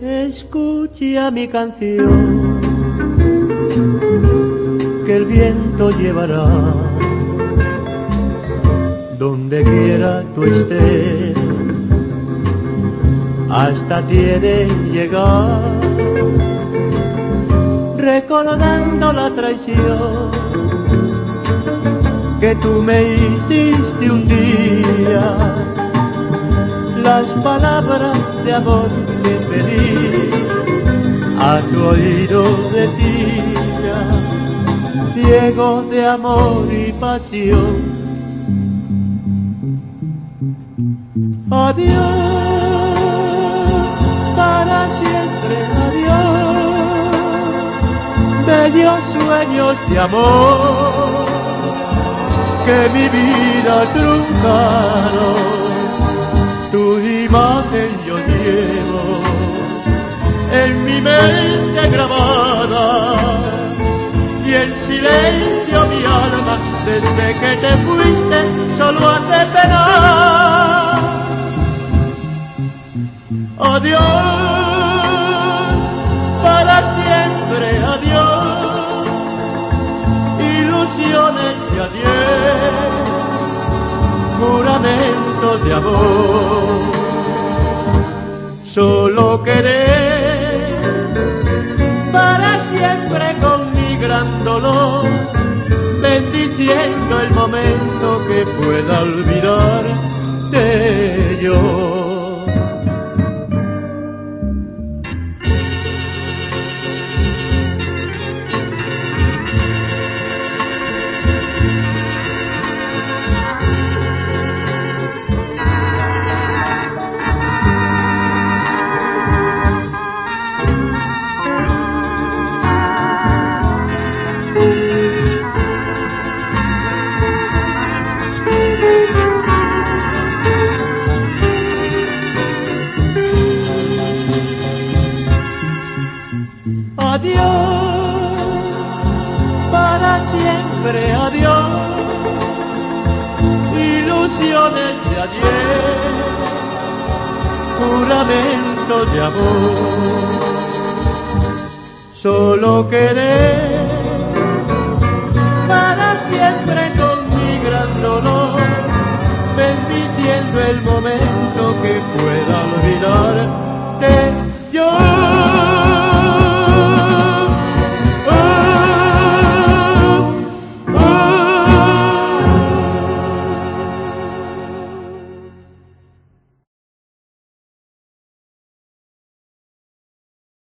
Escucha mi canción que el viento llevará. Donde quiera tú estés hasta tiene llegar recordando la traición que tú me hiciste un día las palabras de amor que pedí a tu oído de tía, ciego de amor y pasión. Adiós, bellos sueños de amor que mi vida truncaron tu imagen yo llevo en mi mente grabada y el silencio mi alma desde que te fuiste solo hace penar. Adiós, ilusiones de ayer, juramentos de amor solo querer para siempre con mi gran dolor, bendiciendo el momento que pueda olvidarte yo. Adiós, para siempre adiós, ilusiones de ayer, juramento de amor, solo querer